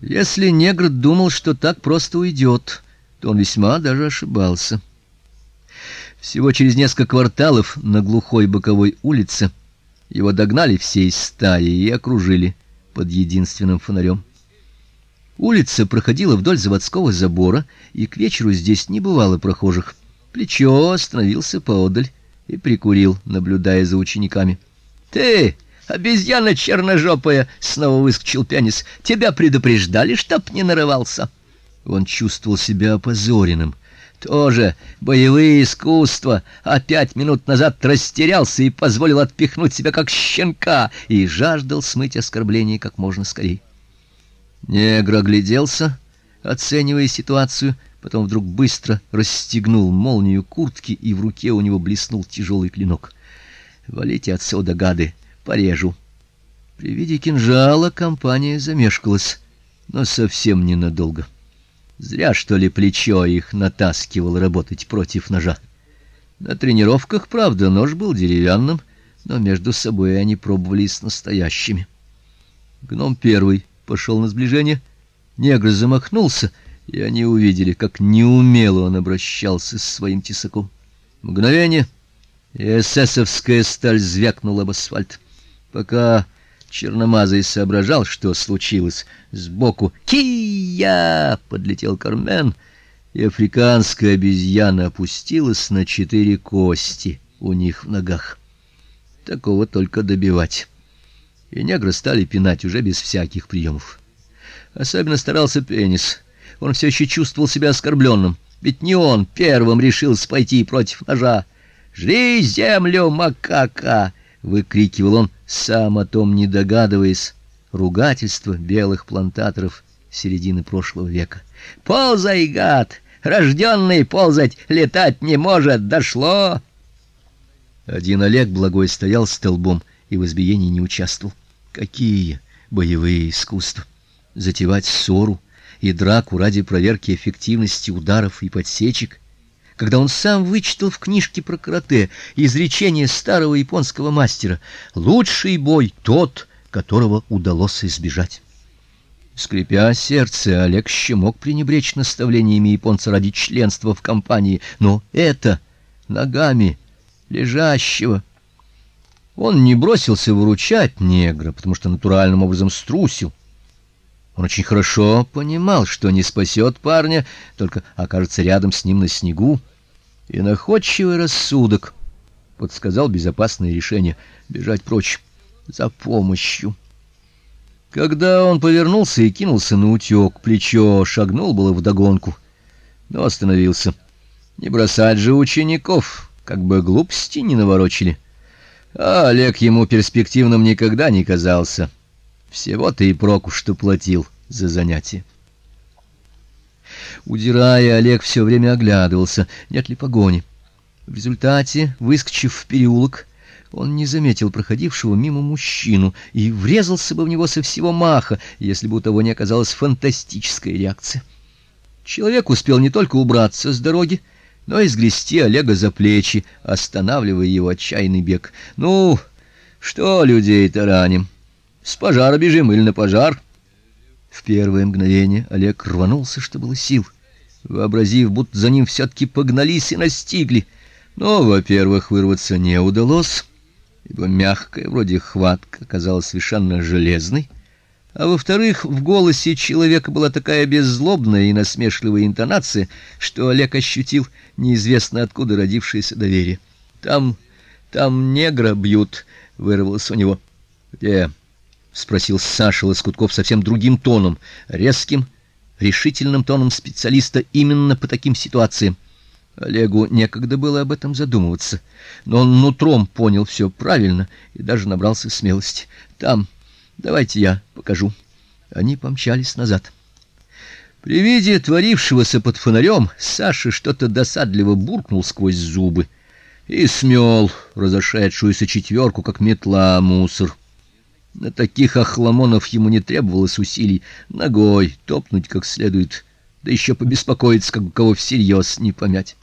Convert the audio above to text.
Если негр думал, что так просто уйдет, то он весьма даже ошибался. Всего через несколько кварталов на глухой боковой улице его догнали всей стаей и окружили под единственным фонарем. Улица проходила вдоль заводского забора, и к вечеру здесь не бывало прохожих. Плечо остановился поодаль и прикурил, наблюдая за учениками. "Ты Обезьяна черножопая, снова выскочил пианист. Тебя предупреждали, чтоб не нарывался. Он чувствовал себя опозоренным. Тоже боевые искусства, а пять минут назад растерялся и позволил отпихнуть себя как щенка и жаждал смыть оскорбление как можно скорее. Негр огляделся, оценивая ситуацию, потом вдруг быстро расстегнул молнию куртки, и в руке у него блеснул тяжелый клинок. "Валите отсюда, гады!" Порежу. При виде кинжала компания замешкалась, но совсем ненадолго. Зря что ли плечо их натаскивало работать против ножа. На тренировках, правда, нож был деревянным, но между собой они пробовали с настоящими. Гном первый пошел на сближение, негр замахнулся, и они увидели, как неумело он обращался с своим тесаком. Мгновение, и эсэсовская сталь звякнула об асфальт. Пока Черномазый соображал, что случилось, сбоку «Кия!» подлетел Кармен, и африканская обезьяна опустилась на четыре кости у них в ногах. Такого только добивать. И негры стали пинать уже без всяких приемов. Особенно старался Пенис. Он все еще чувствовал себя оскорбленным, ведь не он первым решил пойти против ножа. «Жри землю, макака!» — выкрикивал он сам о том не догадываясь, ругательство белых плантаторов середины прошлого века. Ползай, гад, рожденный ползать, летать не может, дошло. Один Олег благой стоял столбом и в избиении не участвовал. Какие боевые искусства! Затевать ссору и драку ради проверки эффективности ударов и подсечек когда он сам вычитал в книжке про карате изречение старого японского мастера: "Лучший бой тот, которого удалось избежать". Скрипя сердце, Олег еще мог пренебречь наставлениями японца ради членства в компании, но это ногами лежащего он не бросился выручать негра, потому что натуральным образом струсил. Он очень хорошо понимал, что не спасет парня, только окажется рядом с ним на снегу и находчивый рассудок подсказал безопасное решение бежать прочь за помощью. Когда он повернулся и кинулся на утёк, плечо шагнул было вдогонку, но остановился. Не бросать же учеников, как бы глупости не наворочили. А Олег ему перспективным никогда не казался. Всего-то и проку, что платил за занятие. Удирая, Олег все время оглядывался, нет ли погони. В результате, выскочив в переулок, он не заметил проходившего мимо мужчину и врезался бы в него со всего маха, если бы у того не оказалась фантастическая реакция. Человек успел не только убраться с дороги, но и сгрести Олега за плечи, останавливая его отчаянный бег. Ну, что людей тараним? С пожара бежим или на пожар? В первое мгновение Олег рванулся, что было сил, вообразив, будто за ним все таки погнались и настигли. Но, во-первых, вырваться не удалось, ибо мягкая вроде хватка оказалась совершенно железной, а во-вторых, в голосе человека была такая беззлобная и насмешливая интонация, что Олег ощутил неизвестно откуда родившееся доверие. Там там негра бьют, вырвалось у него. Где? Спросил Саша Лоскутков совсем другим тоном, резким, решительным тоном специалиста именно по таким ситуациям. Олегу некогда было об этом задумываться, но он нутром понял все правильно и даже набрался смелости. Там, давайте я покажу. Они помчались назад. При виде творившегося под фонарем Саша что-то досадливо буркнул сквозь зубы и смел разошедшуюся четверку, как метла мусор. На таких охламонов ему не требовалось усилий ногой топнуть как следует, да еще побеспокоиться, как бы кого всерьез не помять.